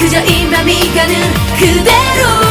그저 이 밤이 가는 그대로.